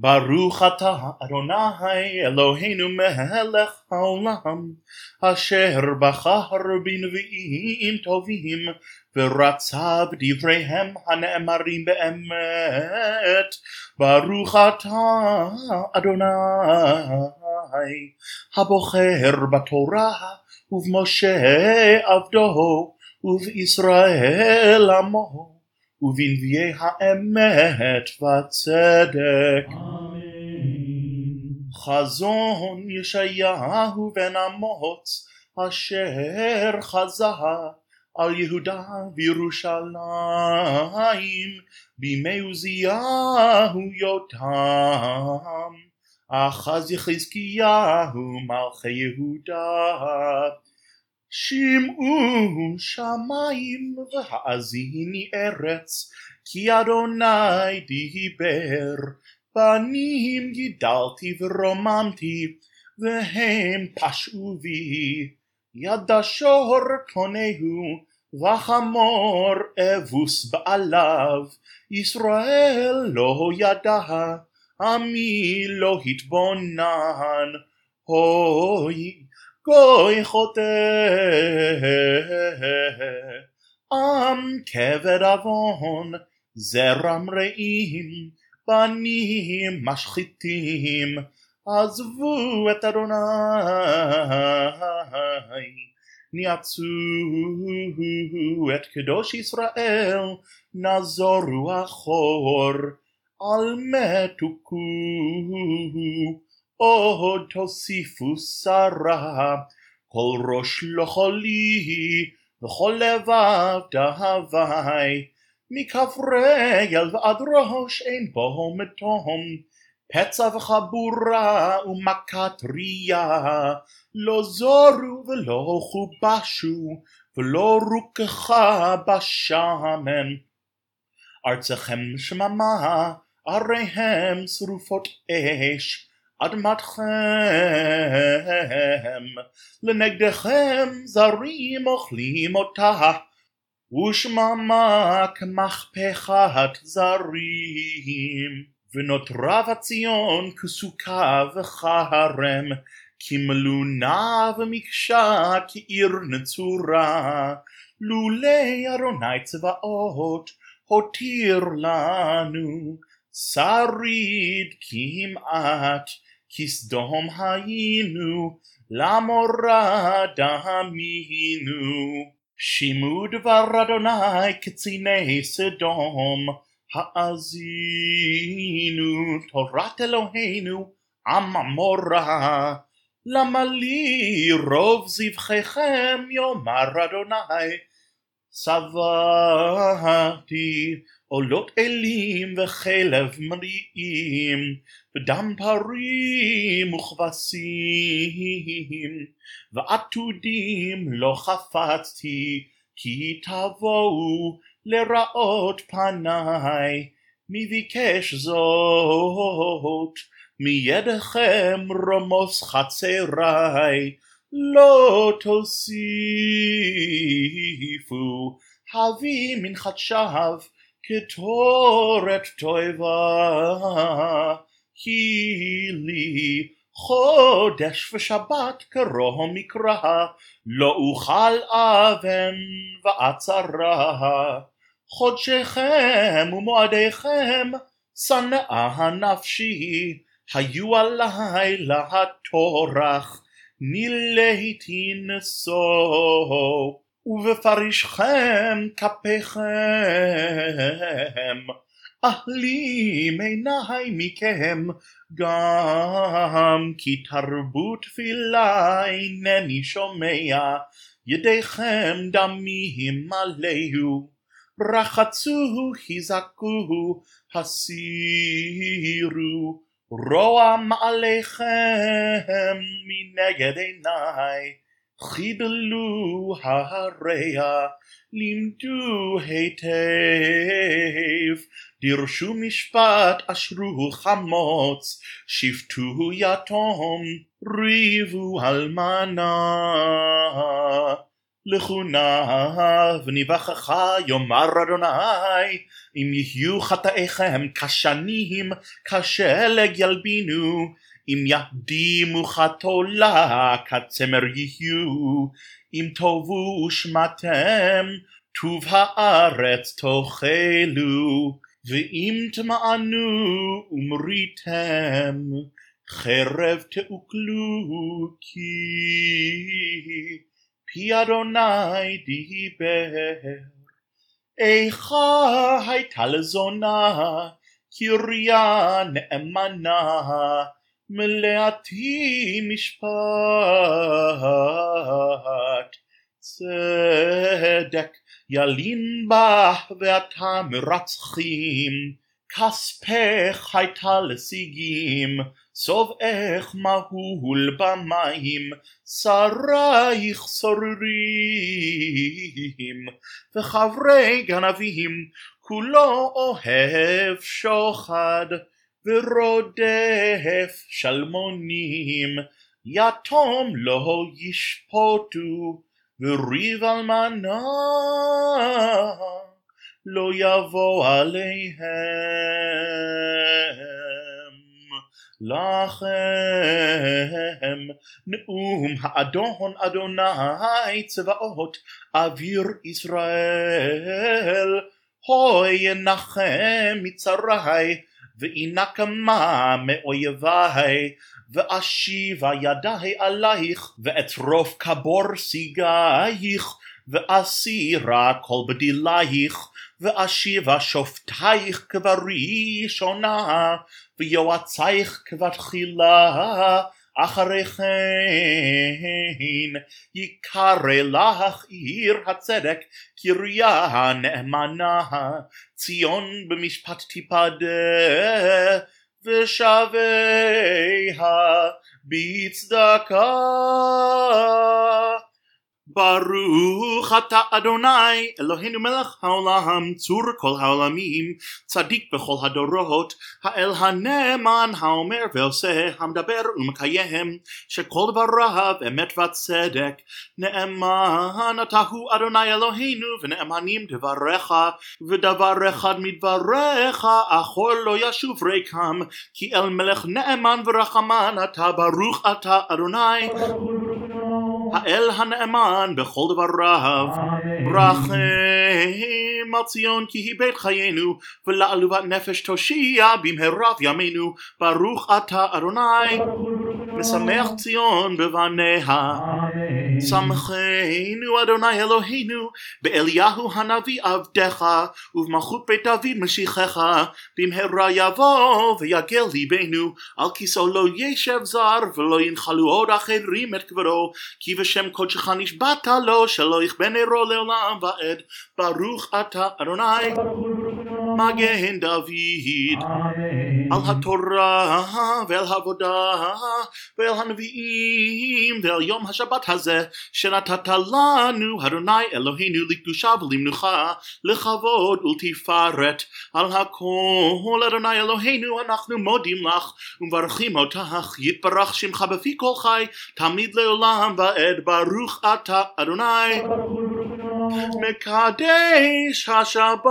ברוך אתה אדוני אלוהינו מלך העולם אשר בחר בנביאים טובים ורצה בדבריהם הנאמרים באמת. ברוך אתה אדוני הבוחר בתורה ובמשה עבדו ובישראל עמו ובנביאי האמת וצדק. חזון ישעיהו בן אמוץ אשר חזה על יהודה וירושלים בימי עוזיהו יותם אחז יחזקיהו מלכי יהודה שמעו שמיים והאזיני ארץ כי אדוני דיבר. בנים גידלתי ורוממתי והם פשעו בי. יד השור קונהו וחמור אבוס בעליו. ישראל לא ידע עמי לא התבונן. הוי גוי חוטא. עם כבד עוון זרם רעים בנים משחיתים. עזבו את אדוני ניעצו את קדוש ישראל נזורו אחור על מתוקו עוד תוסיפו שרה כל ראש לא חולי וכל לבב דהבי מכף רגל ועד ראש אין בו מתום פצע וחבורה ומכת ראייה לא זורו ולא חובשו ולא רוככה בשמן. ארצכם שממה עריהם שרופות אש אדמתכם לנגדכם זרים אוכלים אותה ושממה כמהפכת זרים. ונותרה בציון כסוכה וחרם כמלונה ומקשה כעיר נצורה. לולי ארוני צבאות הותיר לנו שריד כמעט כסדום היינו למורה דמינו שימו דבר אדוני קציני סדום האזינו תורת אלוהינו עם המורה. למה לי רוב זבחיכם יאמר אדוני? שבעתי עולות אלים וחלב מריאים ודם פרים וכבשים ועתודים לא חפצתי כי תבואו לראות פניי. מי ביקש זאת? מידכם רמוס חצריי. לא תוסיפו. הביא מנחת שווא קטורת תועבה כי לי חודש ושבת קרוב מקרא לא אוכל אבן ועצרה. חודשיכם ומועדיכם שנאה נפשי היו עלי להטורח נלהיתי נשוא ובפרישכם כפיכם אהלים עיניי מכם גם כי תרבות תפילה אינני שומע. ידיכם דמי מלאו רחצו היזקו הסירו רוע מעליכם מנגד עיניי חידלו הרע לימדו היטב. דירשו משפט אשרו חמוץ שפטו יתום ריבו אלמנה. לכו נא ונבחך יאמר אדוני אם יהיו חטאיכם כשנים כשלג ילבינו אם ידימו חתולה כצמר יהיו. אם טובו שמעתם טוב הארץ תאכלו. ואם תמענו ומריתם חרב תאוכלו כי פי אדוני דיבר. איכה הייתה לזונה קריה נאמנה מלאתי משפט. צדק ילין בה ואתה מרצחים. כספך הייתה לשיגים. צובעך מהול במים. שרייך סוררים. וחברי גנבים כולו אוהב שוחד ורודף שלמונים יתום לא ישפוטו וריב אלמנה לא יבוא עליהם. לכם נאום האדון אדוני צבאות אוויר ישראל הוי ינחם מצרי ואינקמה מאויבי ואשיבה ידי עלייך ואטרוף כבור סיגייך ואסירה כל בדילייך ואשיבה שופטייך כבראשונה ויועצייך כבתחילה אחרי כן יקרא לך עיר הצדק קריה נאמנה ציון במשפט תיפדה ושביה בצדקה ברוך אתה אדוני אלוהינו מלך העולם צור כל העולמים צדיק בכל הדורות האל הנאמן האומר ועושה המדבר ומקיים שכל דבריו אמת וצדק. נאמן אתה הוא אדוני אלוהינו ונאמנים דבריך ודבר אחד מדבריך אחור לא ישוב ריקם כי אל מלך נאמן ורחמן אתה ברוך אתה אדוני האל הנאמן בכל דבריו. ברחם על ציון כי היא בית חיינו ולעלובת נפש תושיע במהרה ימינו. ברוך אתה אדוני משמח ציון בבניה שמחנו אדוני אלוהינו באליהו הנביא עבדך ובמלכות בית דוד משיחך. במהרה יבוא ויגל ליבנו על כיסאו לא ישב זר ולא ינחלו עוד אחרים את כבודו כי בשם קודשך נשבעת לו שלא יכבה נרו לעולם ועד. ברוך אתה אדוני מגן דוד. על התורה ועל העבודה ועל הנביאים ועל יום השבת הזה שנתת לנו אדוני אלוהינו לקדושה ולמנוחה לכבוד ולתפארת. על הכל אדוני אלוהינו אנחנו מודים לך ומברכים אותך. יתברך שמך בפי כל חי תמיד לעולם ועד ברוך אתה אדוני מקדש השבת